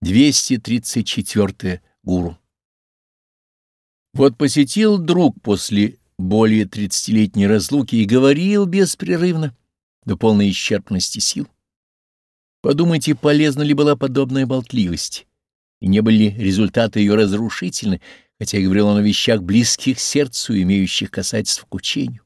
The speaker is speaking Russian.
234. Гуру. Вот посетил друг после более тридцатилетней разлуки и говорил беспрерывно, до полной исчерпности сил. Подумайте, полезна ли была подобная болтливость, и не были ли результаты ее разрушительны, хотя и говорил он о вещах близких сердцу, имеющих касательство к учению.